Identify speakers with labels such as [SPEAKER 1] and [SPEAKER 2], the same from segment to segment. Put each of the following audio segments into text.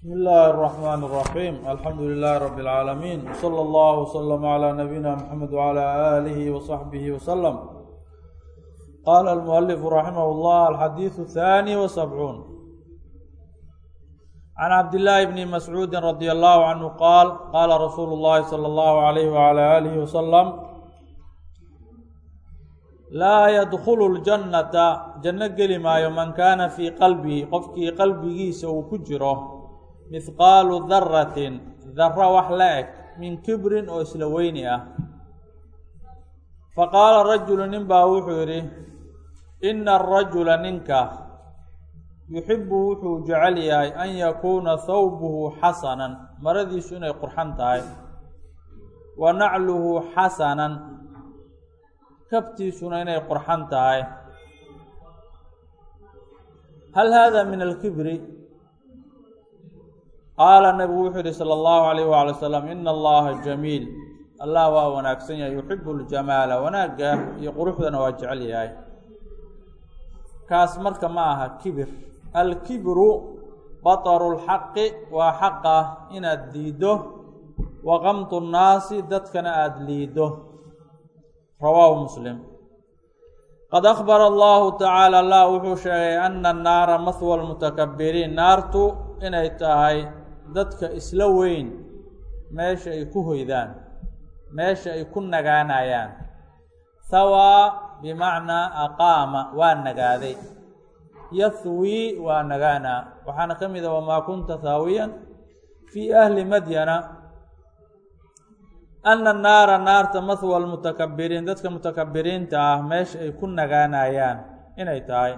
[SPEAKER 1] بsم الlh الرحmن الرحيم الحمdu لله رب العاalمين وصلى الله وsلم عlى نبيinا محمد وعlى آله وصحبه وسلم qال المؤلف رحimه الله الxadيiث الثاني وسبعون عن عبد الله بن مسعوud رضي الله عنه qاal qاla رsuuل الlahi صلى الله عليه وعlى آله وسلم laa ydkl الجنةa janno geli maayo man kana fii qalbihi qofkii qalbigiisa uu ku jiro mihqaalu daratin dara wax la eg min kibrin oo isla weyni ah. Faqaala rajulu nin baa wuxuu yidhi ina arajula ninka yuxibu wuxuu jecel yahay an yakuuna thawbuhu xasanan. Maradiisu inay qurxan tahay. Wa nacluhu xasanan. Kabtiisuna inay qurxan tahay. Hal hada min alkibri qaala nebigu wuxuu yihi sala allahu calayh waala wasalam ina allaha jamiil. Allah waa wanaagsan yahay yuxibu ljamaala wanaagga iyo quruxdana waa jecel yahay. Kaas marka ma aha kibir. Alkibru bataru lxaqi waa xaqa inaad diiddo wa qamtu nnaasi dadkana aad liiddo. Rawaahu muslim. Qad akhbara allahu tacaala allah wuxuu sheegay ana annaara mahwa lmutakabiriin naartu inay tahay dadka isla weyn meesha ay ku hoydaan meesha ay ku nagaanayaan. Hawaa bimacnaa aqaama waa nagaaday. Yahwii waa nagaanaa. Waxaana ka mid a wamaa kunta haawiyan fii ahli madyana. Ana naara naarta mahwa lmutakabiriin dadka mutakabiriinta ah meesha ay ku nagaanayaan inay tahay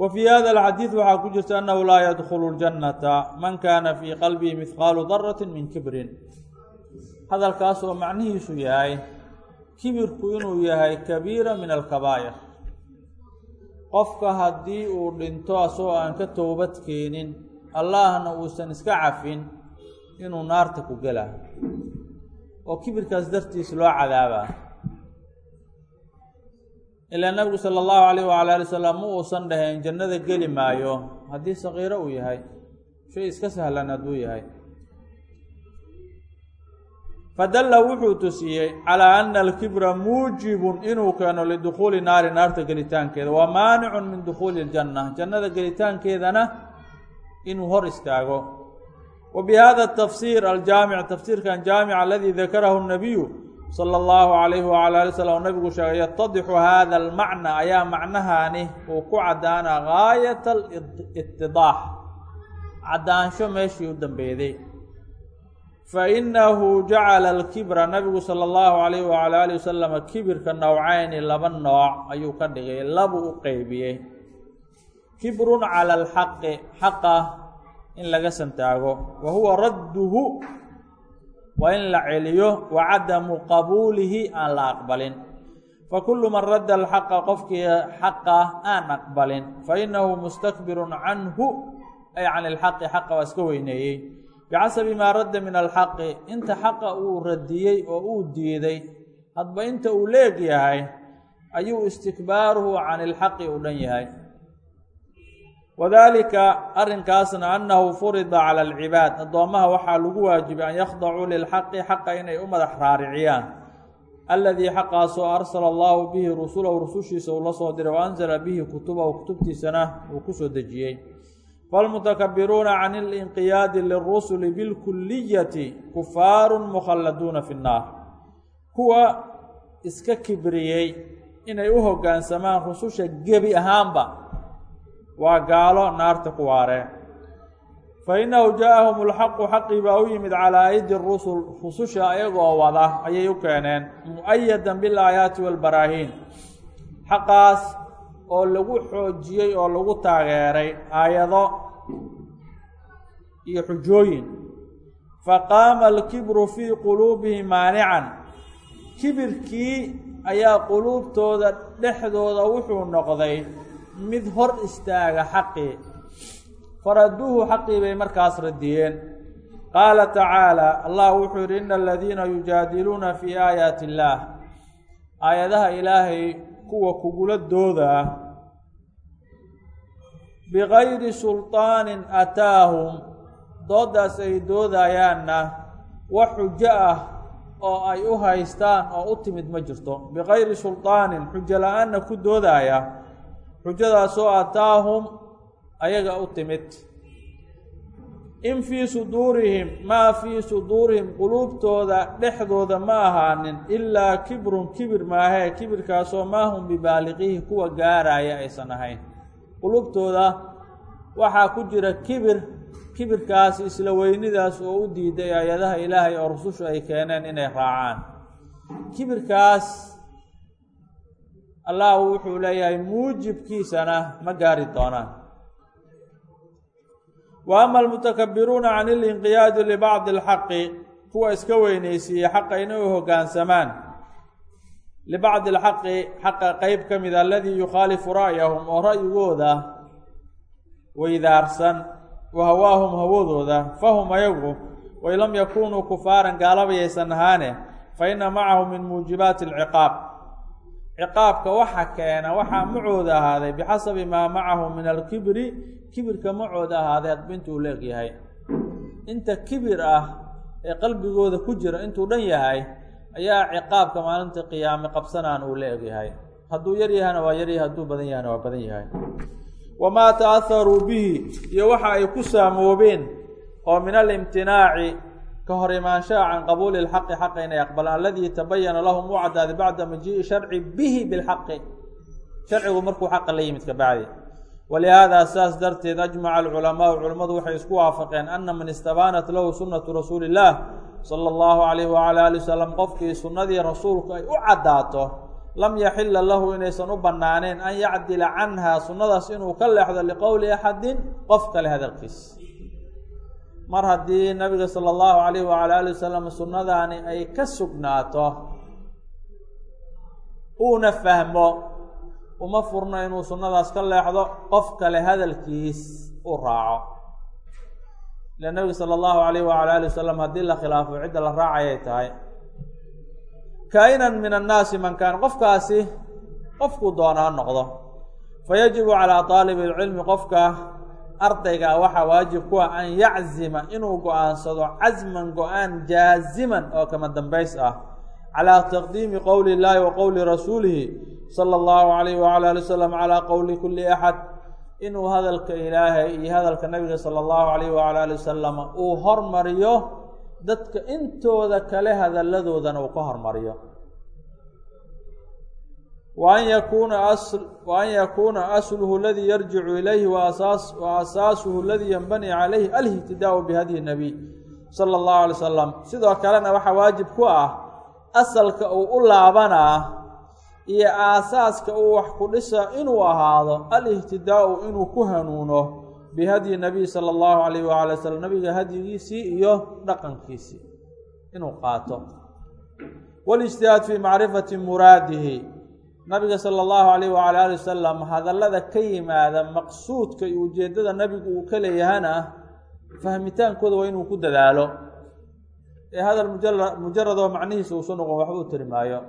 [SPEAKER 1] wa fii hada alxadiid waxaa ku jirta annahu laa yadkhulu ljannata man kana fii qalbihi mihqaalu darati min kibrin. Hadalkaas oo macnihiisu yahay kibirku inuu yahay kabiira min alkabaa'ir. Qofka haddii uu dhinto asagoo aan ka toobad keenin allahna uusan iska cafin inuu naarta ku gela. Oo kibirkaas dartiis loo cadaabaa ilaa nabigu sala allahu alayh wala ali wasalam ma uusan dhahayn jannada geli maayo. Haddii saqiiro uu yahay shay iska sahlan hadduu yahay. Fadalla wuxuu tusiyey calaa ana alkibra muujibun inuu keeno lidukhuuli naari naarta gelitaankeeda. Waa maanicun min dukhuuli iljanna jannada gelitaankeedana inuu hor istaago. Wa bihada tafsir aljaamic tafsiirkan jaamic aladii dakarahu nabiyu sala allahu alayhi wala ali slam nabigu sheegay yatadixu hada almacna ayaa macnahaani uu ku caddaana gaayat alitidaax caddaansho meeshii u dambeeday fainahu jacala alkibra nabigu sala allahu alayh wala ali wasalama kibirka nowcayni laba nooc ayuu ka dhigay labu u qeybiyey. Kibrun cala alxaqi xaqa in laga santaago wa huwa radduhu waa in la celiyo wa cadamu qabuulihi aan la aqbalin. Fakulu man radda alxaqa qofkii xaqa aan aqbalin. Fainahu mustakbirun canhu ay can ilxaqi xaqa waa iska weyneeyey. Bicasabi maa radda min alxaqi inta xaqa uu radiyey oo uu diiday hadba inta uu leeg yahay ayuu istikbaaruhu can ilxaqi u dhan yahay wadalika arrinkaasna annahu furida cala alcibaad addoommaha waxaa lagu waajibay an yakhdacuu lilxaqi xaqa inay u madax raariciyaan. Aladii xaqaasoo arsala allahu bihi rusulahu rusushiisa uu la soo diray wa anzala bihi kutubahu kutubtiisana uu ku soo dejiyey. Falmutakabiruuna can ilinqiyaadi lirusuli bilkuliyati kufaarun mukhalladuuna fi nnaar kuwa iska kibriyey inay u hoggaansamaan rususha gebi ahaanba waa gaalo naarta ku waareen fa innahu jaa-ahum alxaqu xaqii baa u yimid calaa aydi rusul rususha ayagoo wada ayay u keeneen mu'ayadan bilaayaati walbaraahiin. Xaqaas oo lagu xoojiyey oo lagu taageeray aayado iyo xujooyin. Faqaama alkibru fii quluubihim maanican. Kibirkii ayaa quluubtooda dhexdooda wuxuu noqday mid hor istaaga xaqii faraduuhu xaqii bay markaas radiyeen. Qaala tacaala allah wuxuu yidhi ina aladiina yujaadiluuna fii aayaati illaah aayadaha ilaahay kuwa kugula dooda ah bigayri sulطaanin ataahum. Doodaas ay doodayaanna wax xujo ah oo ay u haystaan oo u timid ma jirto. Bikayri sulطaanin xujo la'aanna ku doodaya xujadaasoo ataahum ayaga u timid. In fii suduurihim maa fii suduurihim quluubtooda dhexdooda ma ahaanin ilaa kibrun kibir maahee kibirkaasoo maa hum bibaaliqihi kuwa gaaraya aysan ahayn. Quluubtooda waxaa ku jira kibir kibirkaas isla weynidaas oo u diiday ayadaha ilaahay oo rusushu ay keeneen inay raacaan. Kibirkaas allah wuxuu leeyahay muujibkiisana ma gaari doonaan wa ama almutakabiruuna can ilinqiyaadi libacdi alxaqi kuwa iska weynaysiiyey xaqa inay u hoggaansamaan libacdi alxaqi xaqa qeyb ka mida aladii yukhaalifu ra'yahum oo ra'yigooda weydaarsan wa hawaahum hawadooda fahum ayagu wain lam yakunuu kufaaran gaalabayaysan ahaane fa ina macahu min muujibaati alciqaab ciqaabka waxa keena waxaa macooda ahaaday bixasabi maa macahu min alkibri kibirka macooda ahaaday intuu la egyahay inta kibir ah ee qalbigooda ku jira intuu dhan yahay ayaa ciqaabka maalinta qiyaame qabsanaan uu la egyahay hadduu yar yahana waa yaryahay hadduu badan yahana waa badan yahay. Wamaa ta'aharuu bihi iyo waxa ay ku saamoobeen oo min alimtinaaci ka hor imaanshaha can qabuuli lxaqi xaqa inay aqbalaan aladii tabayana lahum u cadaaday bacda majii'i sharci bihi bilxaqi. Sharcigu markuu xaqa la yimid ka bacdi. Walihaadaa saas darteed ajmaca alculamaau culammadu waxay isku waafaqeen ana man istabaanat lahu sunnatu rasuuli illaah sala allahu calayhi wacala ali wasalam qofkii sunnadii rasuulku ay u caddaato lam yaxila lahu inaysan u bannaaneen an yacdila canha sunnadaas inuu ka leexdo liqowli axadin qof kale hadalkiis mar haddii nabiga sala allahu calayhi wacala ali wasalam sunnadaani ay ka sugnaato uuna fahmo uma furno inuu sunnadaas ka leexdo qof kale hadalkiis u raaco. Ila nabiga sala allahu calayhi wacala ali wasalam haddii la khilaafo cidda la raacayay tahay. Kaa'inan min annaasi man kaan qofkaasi qofkuu doona ha noqdo fayajibu calaa taalibi ilcilmi qofka ardayga waxaa waajib ku ah an yaczima inuu go'aansado casman go'aan jaaziman oo kama dambays ah. Calaa taqdiimi qowli illaahi wa qowli rasuulihi sala allahu calayhi wacala ali wasalam calaa qowli kulli axad. Inuu hadalka ilaahay iyo hadalka nabiga sala allahu calayhi wacala ali wasalam uu hormariyo dadka intooda kale hadalladoodana uu ka hormariyo wa an yakuuna asluhu aladii yarjicu ilayhi wa asaasuhu aladii yanbani calayhi alihtidaau bihadyi nabiy sala allahu alay salam sidoo kalena waxaa waajib ku ah asalka uu u laabanaa iyo aasaaska uu wax ku dhisa inuu ahaado alihtidaau inuu ku hanuuno bihadyi nabiy sala allahu calayh waala wasalam nabiga hadyigiisii iyo dhaqankiisii inuu qaato walijtihaad fii macrifati muraadihi nabiga sala allahu calayh wacala ali wasalam hadallada ka yimaada maqsuudka iyo ujeeddada nabigu uu ka leeyahana fahmitaankooda waa inuu ku dadaalo. Ee hadal mujara mujaradoo macnihiisa uusa noqon waxba u tiri maayo.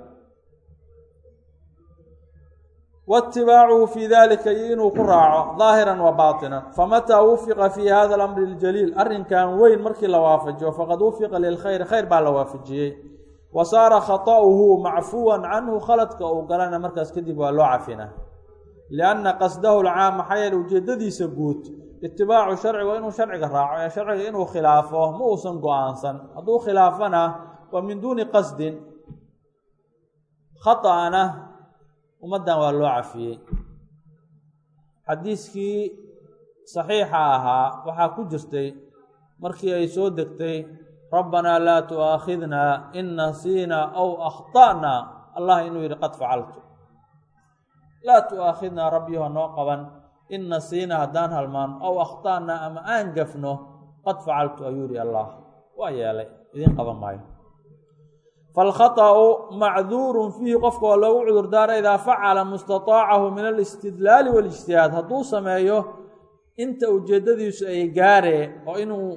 [SPEAKER 1] Waitibaacuhu fii dalika iyo inuu ku raaco daahiran wa baatinan. Famataa wufiqa fii hada alamri اljaliil arrinkan weyn markii la waafajiyo faqad wufiqa lilkhayr khayr baa la waafajiyey wa saara khaطa'uhu macfuwan canhu khaladka uu galana markaas kadib waa loo cafina. Lianna qasdahu lcaam maxaa yeele ujeedadiisa guud itibaacu sharci waa inuu sharciga raaco ee sharciga inuu khilaafo ma uusan go'aansan. Hadduu khilaafana waa min duuni qasdin khaطa'ana ummaddan waa loo cafiyey. Xadiiskii saxiixa ahaa waxaa ku jirtay markii ay soo degtay rabbanaa laa tu'aakhidnaa in nasiinaa aw akhta'naa allah inuu yidhi qad facaltu laa tu'aakhidnaa rabbiho noo qaban. In nasiina haddaan halmaano aw akhta'naa ama aan gafno. Qad facaltu ayuu yihi allah. Waa yeelay. Idiin qaban maayo. Falkhata'u macduurun fiihi. Qofka waa loogu cudurdaara idaa facala mustataacahu min alistidlaali walijtihaad. Hadduu sameeyo inta ujeeddadiisu ay gaaree oo inuu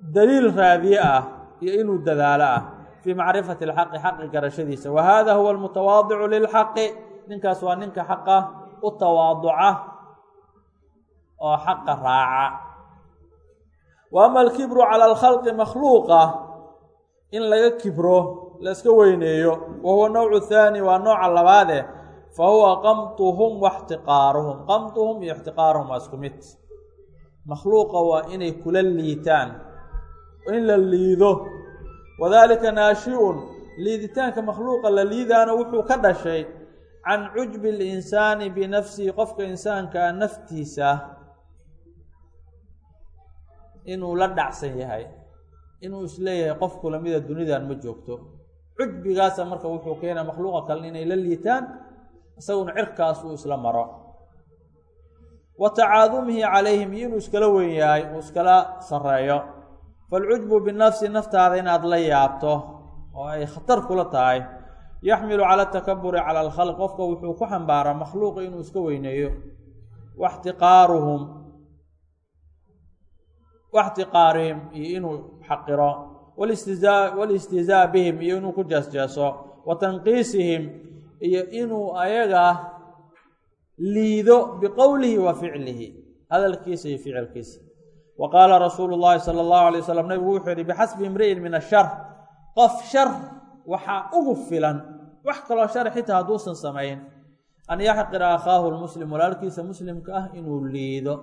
[SPEAKER 1] daliil raadiye ah iyo inuu dadaalo ah fii macrifati اlxaqi xaqi garashadiisa wa hada huwa almutawaadicu lilxaqi ninkaas waa ninka xaqa u tawaaduca oo xaqa raaca wa ama alkibru cala alkhalqi makhluuqa in laga kibro la iska weyneeyo wa huwa nawcu thaani waa nooca labaade fa huwa qamtuhum wa ixtiqaaruhum qamtuhum iyo ixtiqaaruhum waa isku mid makhluuqa waa inay kula liitaan in la liido. Wadalika naashi-un liiditaanka makhluuqa la liidaana wuxuu ka dhashay can cujbi اlinsaani binafsihi qofka insaankaa naftiisa inuu la dhacsan yahay inuu is leeyahay qofku lamida dunidan ma joogto. Cujbigaasa marka wuxuu keenaa makhluuqa kale inay la liitaan isaguna cirkaas uu isla maro. Wa tacaadumihi calayhim iyo inuu iskala weyn yahay uu iskala sareeyo falcujbu binafsi naftaada inaad la yaabto oo ay khatar kula tahay yaxmilu cala atakaburi cala alkhalq qofka wuxuu ku xambaaraa makhluuqa inuu iska weyneeyo waxtiqaaruhum waxtiqaarihim iyo inuu xaqiro wlistizaa walistihzaa bihim iyo inuu ku jeesjeeso wa tanqiisihim iyo inuu ayaga liido biqowlihi wa ficlihi hadalkiisa iyo ficilkiisa wa qaala rasuulu llahi sala allahu alay wasalam nabigu wuxuu yihi bixasbi imri'in min ashar qof shar waxaa ugu filan wax kaloo shar xitaa hadduusan samayn an yaxqira akhaahu lmuslim walaalkiisa muslimka ah inuu liido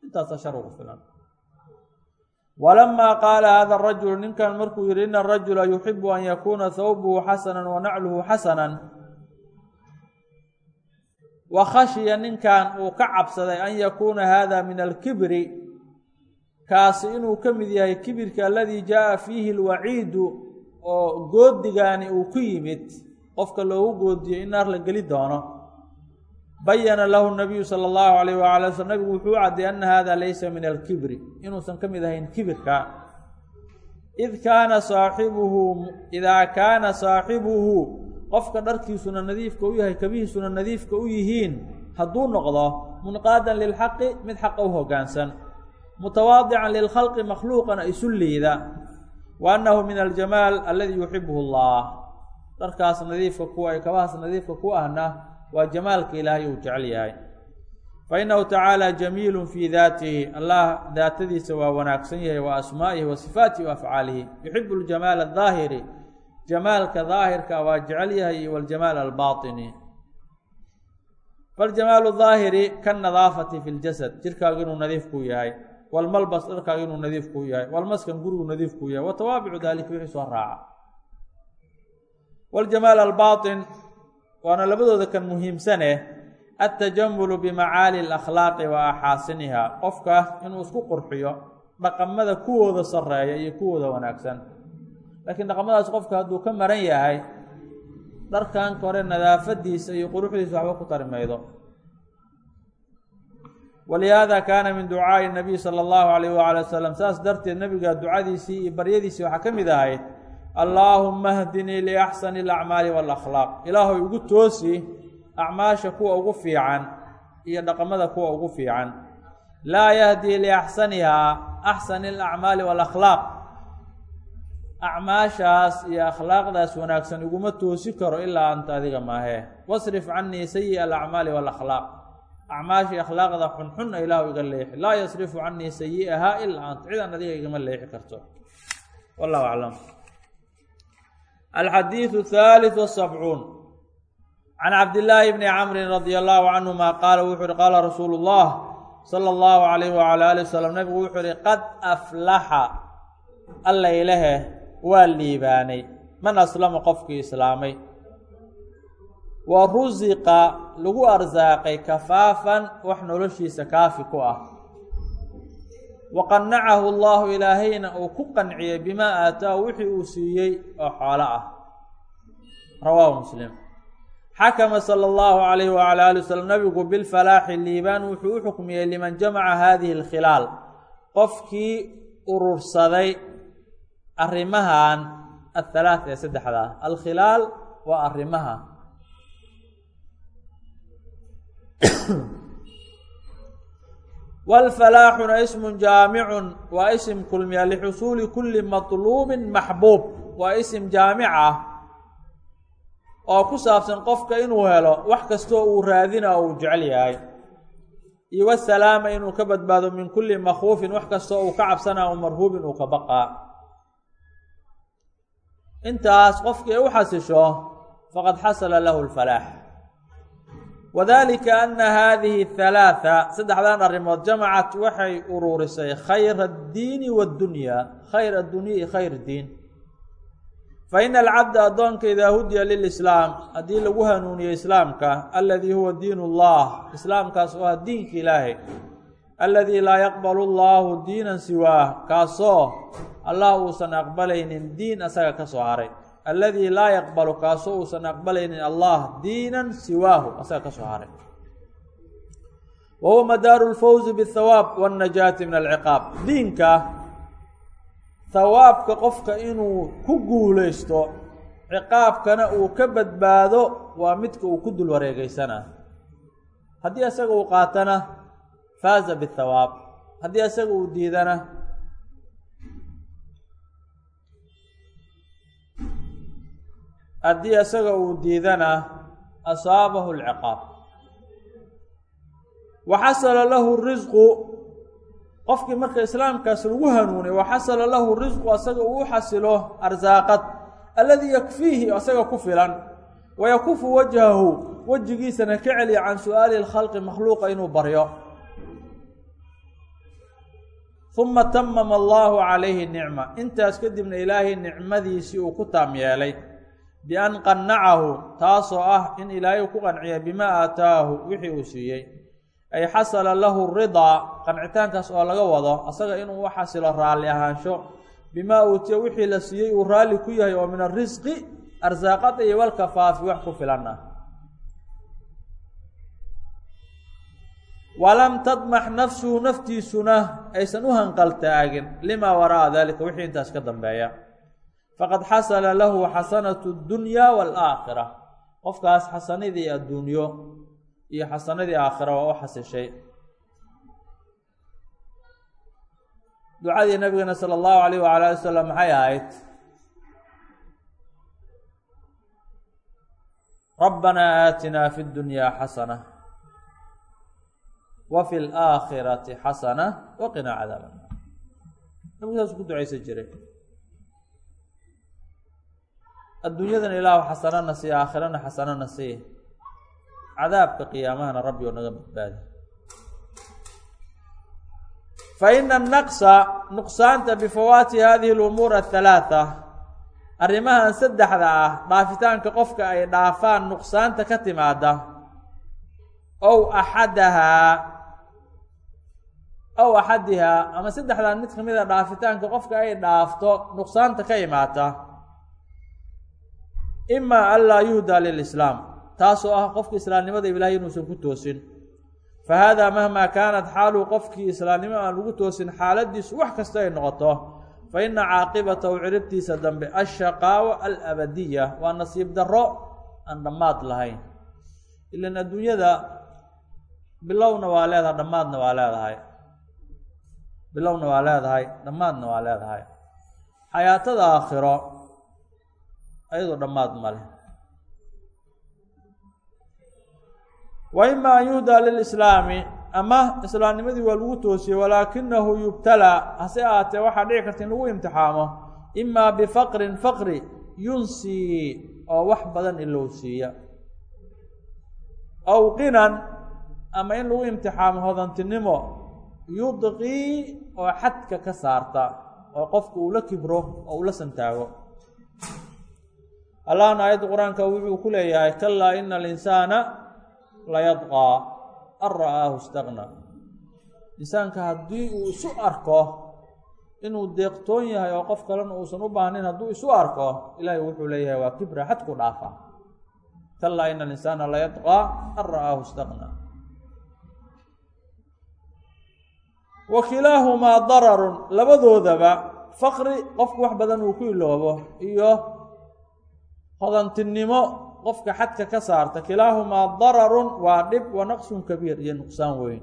[SPEAKER 1] intaasa shar ugu filan walamaa qaala hada arajulu ninkan markuu yihi ina arajula yuxibu an yakuuna thawbuhu xasanan wa nacluhu xasanan wa khashiya ninkan uu ka cabsaday an yakuuna hada min alkibri kaasi inuu ka mid yahay kibirka aladii jaa fiihi alwaciidu oo goodigaani uu ku yimid. Qofka loogu goodiyo in naar la geli doono. Bayana lahu nabiyu sala allahu alayh waala waslm nabigu wuxuu cadday ana hada laysa min alkibri. Inuusan ka mid ahayn kibirka. Id kaana saaxibuhu idaa kaana saaxibuhu. Qofka dharkiisuna nadiifka u yahay kabihiisuna nadiifka u yihiin hadduu noqdo munqaadan lilxaqi mid xaqa u hoggaansan mutawaadican lilkhalqi makhluuqana isu liida wa annahu min aljamaal aladii yuxibuhu allah dharkaas nadiifka kuwa kabahaas nadiifka ku ahna waa jamaalka ilaahay uu jecel yahay fa innahu tacaala jamiilun fii daatihi allah daatadiisa waa wanaagsan yahay wa asmaa'ihi wa sifaatihi wa afcaalihi yuxibu ljamaala adaahiri jamaalka daahirka waa jecel yahay iyo waljamaal albaatini faljamaalu daahiri kanadaafati fi ljasad jirkaagu inuu nadiif kuu yahay walmalbas dharkaagu inuu nadiif kuu yahay walmaskan nadiif kuu yahay wa tawaabicu daalika wixii soo raaca. Waljamaal albaatin waana labadooda kan muhiimsane altajamulu bimacaali alakhlaaqi wa axaasiniha. Qofka inuu isku qurxiyo dhaqamada kuwooda sareeya iyo kuwooda wanaagsan. Laakiin dhaqamadaas qofka hadduu ka maran yahay dharkan kore nadaafadiisa iyo quruxdiisa waxba ku tari maydo walihaada kaana min ducaa'i nabiy sala allahu alayh waala wasalam saas darteed nabiga ducadiisii iyo baryadiisii waxaa ka mid ahayd allaahuma hdinii liaxsani alacmaali waalakhlaaq ilaahoy ugu toosi acmaasha kuwa ugu fiican iyo dhaqamada kuwa ugu fiican laa yahdii liaxsanihaa axsani alacmaali waalakhlaaq acmaashaas iyo akhlaaqdaas wanaagsan iguma toosi karo ilaa anta adiga maahee wasrif canii sayi alacmaali waalakhlaaq acmaashii akhlaaqda xunxunna ilaahu iga leexi. Laa yasrifu canii sayi'ahaa ilaa anta. Cidaan adiga igama leexi karto. Wallahu aclam. Alxadiidu thalith wasabcuun can cabdillaahi bni camrin radia allahu canhuma qaala wuxuu uhi qaala rasuulu llah sala allahu alayh wala ali wasalam nabigu wuxuu ihi qad aflaxa alla waa liibaanay. Man aslama qofkii islaamay wa rusiqa lagu arsaaqay kafaafan wax noloshiisa kaafi ku ah. Wa qanacahu allahu ilaahayna uu ku qanciyey bimaa aataahu wixii uu siiyey oo xoolo ah. Rawaahu muslim. Xakama sala allahu alayh wala ali wasalam nabigu bilfalaaxi liibaan wuxuu u xukmiyey liman jamaca hadihi alkhilaal. Qofkii urursaday arrimahan athalaat ee saddexda ah alkhilaal waa arrimaha wاlfalaaxuna ismu jaamicun waa isim kulmiya lixusuuli kuli maطluubin maxbuub waa isim jaamic ah oo ku saabsan qofka inuu helo wax kastoo uu raadina uu jecel yahay. iyo wasalaama inuu ka badbaado min kulli makhuufin wax kastoo uu ka cabsanaa o marhuubin uu ka baqaa intaas qofkii u xasisho faqad xasala lahu lfalaax wadalika ana hadihi halaatha saddexdan arrimood jamacat waxay uruurisay khayra addiini waaddunya khayr addunya iyo khayr diin. Fa ina alcabda addoonka idaa hudiya lilislaam haddii lagu hanuuniyo islaamka aladii huwa diin ullah islaamkaas oo ah diinka ilaahay aladii laa yaqbalu allahu diinan siwaah kaasoo allah uusan aqbalaynin diin asaga ka soo haray alladii laa yaqbalu kaasoo uusan aqbalaynin allah diinan siwaahu. Asaga ka soo haray wa huwa madaaru lfawzi bithawaab wannajaati min alciqaab. Diinka thawaabka qofka inuu ku guulaysto ciqaabkana uu ka badbaado waa midka uu ku dul wareegaysana. Haddii isaga uu qaatana faaza bithawaab haddii isaga uu diidana haddii isaga uu diidana asaabahu lciqaab wa xasala lahu risqu qofkii marka islaamkaas lagu hanuunay wa xasala lahu risqu asaga uu xasilo arsaaqad alladii yakfiihi asaga ku filan. Wa yakufu wajhahu wejigiisana ka celiya can su'aali lkhalqi makhluuqa inuu baryo. Uma tamama allahu calayhi nicma. Intaas kadibna ilaahay nicmadiisii uu ku taam yeelay bian qanacahu taasoo ah in ilaahay ku qanciya bimaa aataahu wixii uu siiyey. Ay xasala lahu ridaa qancitaankaas oo laga wado asaga inuu u xasilo raalli ahaansho. Bimaa uutiya wixii la siiyey uu raalli ku yahay oo min arisqi arsaaqada iyo walkafaafi wax ku filan ah walam tadmax nafsuhu naftiisuna aysan u hanqaltaagin. Limaa wara'a dalika wixii intaas ka dambeeya faqad xasala lahu xasanatu dunya waalaakhira qofkaas xasanadii adduunyo iyo xasanadii aakhira waa u xasishay. Ducadii nabigeena sala allahu alayh wala ali wasalam maxay ahayd? Rabbanaa aatinaa fi ddunyaa xasana wa fi laakhirati xasana waqinaa cadaab annaar nabigu saas ku ducaysan jiray adduunyadan ilaahu xasanana sii aakhirana xasanana sii cadaabka qiyaamahana rabbi oo naga badbaadi. Fa ina nuqsaanta bifawaati hadihi lumuur athalaatha arrimahan saddexda ah dhaafitaanka qofka ay dhaafaan nuqsaanta ka timaada ow axadahaa ow axadihaa ama saddexdan mid ka mid a dhaafitaanka qofka ay dhaafto nuqsaanta ka imaata ima an laa yuhdaa lilislaam. Taasoo ah qofka islaamnimada ilaahay inuusan ku toosin. Fa haadaa mahmaa kaanat xaaluhu qofkii islaamnimo aan lagu toosin xaaladiisu wax kasta ay noqoto. Fa ina caaqibatahu ciribtiisa dambe ashaqaawa alabadiya. Waa nasiib darro aan dhammaad lahayn. Ilan adduunyada bilowna waa leedahay dhammaadna waa leedahay. Bilowna waa leedahay dhammaadna waa leedahay. Xayaatada aakhiro ayadoo dhammaad male wa ima an yuhdaa lilislaami ama islaamnimadii waa lagu toosiyey walaakinahu yubtalaa hase ahaatee waxaa dhici karta in lagu imtixaamo imaa bifaqrin faqri yunsii oo wax badan ilowsiiya aw qinan ama in lagu imtixaamo hodantinimo yudqii oo xadka ka saarta oo qofka uu la kibro oo uu la santaago allahna aayadda qur'aanka wuxuu ku leeyahay kalaa ina alinsaana layadqaa an ra'aahu istaqna insaanka haddii uu isu arko inuu deeqtoon yahay oo qof kalena uusan u baahnayn hadduu isu arko ilaahay wuxuu leeyahay waa kibra xadku dhaafa. Kalaa ina alinsaana layadqaa an ra'aahu istaqna wa kilaahumaa dararun labadoodaba faqri qofku wax badan uu ku iloobo iyo hodantinimo qofka xadka ka saarta kilaahumaa dararun waa dhib wa naqsun kabiir iyo nuqsaan weyn.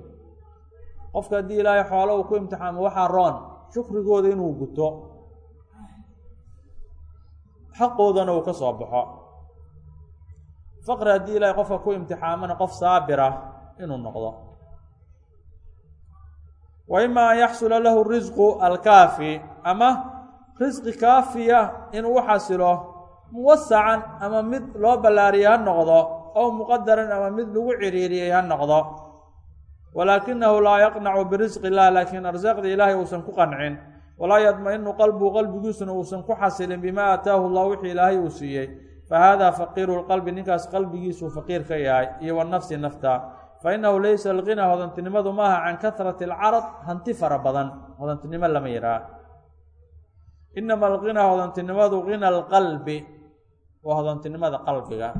[SPEAKER 1] Qofka haddii ilaahay xoolo uu ku imtixaamo waxaa roon shukrigooda inuu guto. Xaqoodana uu ka soo baxo. Faqri haddii ilaahay qofka ku imtixaamona qof saabira inuu noqdo. Wa ima an yaxsula lahu risqu alkaafi ama risqi kaafiya inuu u xasilo muwasacan ama mid loo ballaariyey ha noqdo ow muqadaran ama mid lagu ciriiriyey ha noqdo. Walaakinahu laa yaqnacu birisqi illah laakiin arsaaqda ilaahay uusan ku qancin. Walaa yadma-inu qalbuhu qalbigiisuna uusan ku xasilin bimaa aataahu llah wixii ilaahay uu siiyey. Fahada faqiiru lqalbi ninkaas qalbigiisuu faqiir ka yahay iyo wanafsi nafta. Fainahu laysa alghina hodantinimadu maaha can kahrati alcarad hanti fara badan hodantinimo lama yihaah inama alghina hodantinimadu hina alqalbi waa hodantinimada qalbiga.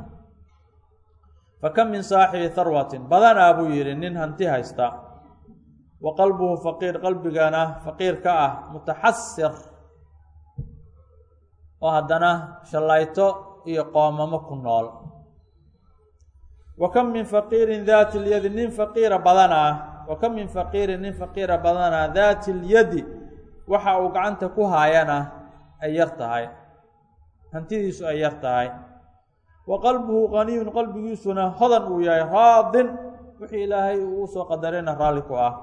[SPEAKER 1] Fakam min saaxibi harwatin badanaa buu yidhi nin hanti haysta. Wa qalbuhu faqiir qalbigana faqiir ka ah mutaxasir oo haddana shallayto iyo qoomamo ku nool. Wa kam min faqiirin daati lyadi nin faqiira badanaa wa kam min faqiirin nin faqiira badanaa daati lyadi waxa uu gacanta ku haayana ay yar tahay hantidiisu ay yar tahay. Wa qalbuhu qaniyun qalbigiisuna hodan uu yahay raadin. Wixii ilaahay uu u soo qadarayna raalli ku ah.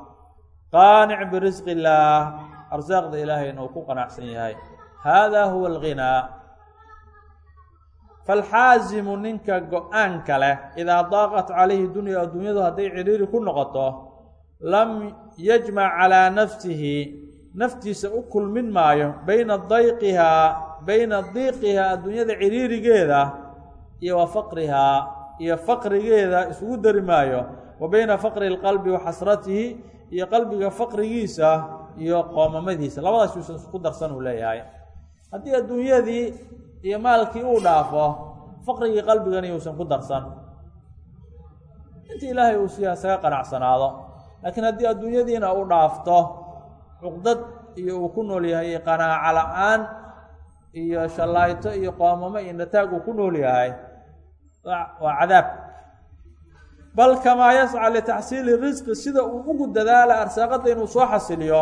[SPEAKER 1] Qaanic birisqi illaah arsaaqda ilaahayna uu ku qanacsan yahay. Hada huwa alghinaa falxaasimu ninka go'aanka leh idaa daaqat calayhi dunya adduunyadu hadday cidhiiri ku noqoto lam yajmac calaa nafsihi. Naftiisa u kulmin maayo bayna dayqihaa bayna diiqihaa adduunyada cidhiirigeeda iyo wa faqrihaa iyo faqrigeeda isugu dari maayo. Wa bayna faqri lqalbi wa xasratihi iyo qalbiga faqrigiisa iyo qoomamadiisa. Labadaas uusan isku darsan uu leeyahay. Haddii adduunyadii iyo maalkii uu dhaafo faqrigii qalbigani uusan ku darsan. Intii ilaahay uu siiya qanacsanaado. Laakiin haddii adduunyadiina uu dhaafto cuqdad iyo uu ku nool yahay qanaaco la'aan iyo shallaayto iyo qoomamo iyo nataag uu ku nool yahay waa cadaab. Bal kamaa yasca litaxsiili risqi sida uu ugu dadaala arsaaqada inuu soo xasiliyo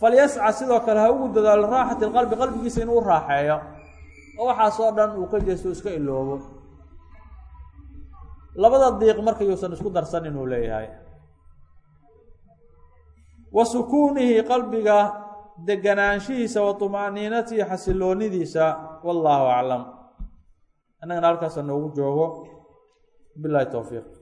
[SPEAKER 1] falyasca sidoo kale ha ugu dadaalo raaxati lqalbi qalbigiisa inuu u raaxeeyo. Oo waxaasoo dhan uu ka jeesto iska iloobo. Labada diiq marka yuusan isku darsan inuu leeyahay. Wa sukuunihi qalbiga deganaanshihiisa wa tuma'niinatihi xasiloonidiisa wallaahu aclam. Annagana halkaasa noogu joogo. Bilahi towfiiq